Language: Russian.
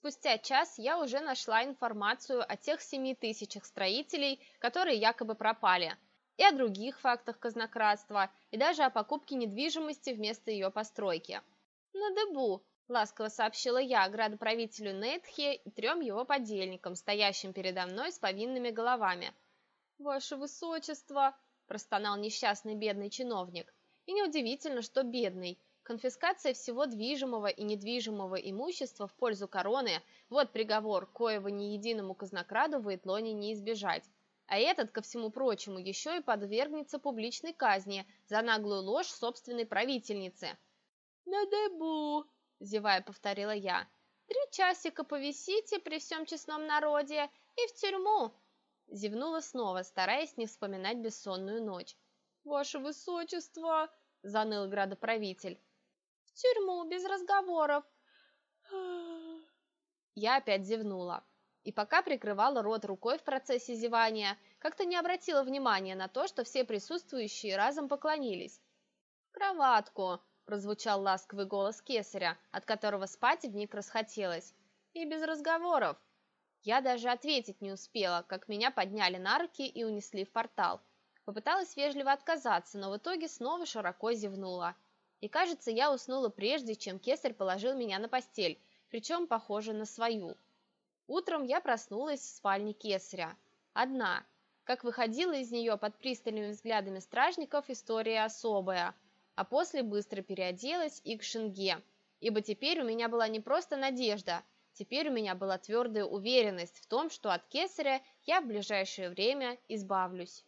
Спустя час я уже нашла информацию о тех семи тысячах строителей, которые якобы пропали, и о других фактах казнократства, и даже о покупке недвижимости вместо ее постройки. «На дебу», – ласково сообщила я градоправителю Нейтхе и трем его подельникам, стоящим передо мной с повинными головами. «Ваше Высочество!» – простонал несчастный бедный чиновник. И неудивительно, что бедный. Конфискация всего движимого и недвижимого имущества в пользу короны – вот приговор, коего ни единому казнокраду в Итлоне не избежать. А этот, ко всему прочему, еще и подвергнется публичной казни за наглую ложь собственной правительницы. «На дебу!» – зевая повторила я. «Три часика повисите при всем честном народе и в тюрьму!» Зевнула снова, стараясь не вспоминать бессонную ночь. «Ваше высочество!» – заныл градоправитель. «В тюрьму, без разговоров!» Я опять зевнула и пока прикрывала рот рукой в процессе зевания, как-то не обратила внимания на то, что все присутствующие разом поклонились. «В кроватку!» – прозвучал ласковый голос кесаря, от которого спать вмиг расхотелось. «И без разговоров!» Я даже ответить не успела, как меня подняли на руки и унесли в портал. Попыталась вежливо отказаться, но в итоге снова широко зевнула. И кажется, я уснула прежде, чем кесарь положил меня на постель, причем, похоже, на свою. Утром я проснулась в спальне кесаря. Одна. Как выходила из нее под пристальными взглядами стражников, история особая. А после быстро переоделась и к Шинге. Ибо теперь у меня была не просто надежда, теперь у меня была твердая уверенность в том, что от кесаря я в ближайшее время избавлюсь.